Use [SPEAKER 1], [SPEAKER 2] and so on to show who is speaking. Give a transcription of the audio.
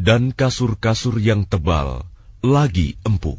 [SPEAKER 1] dan kasur-kasur yang tebal lagi empuk.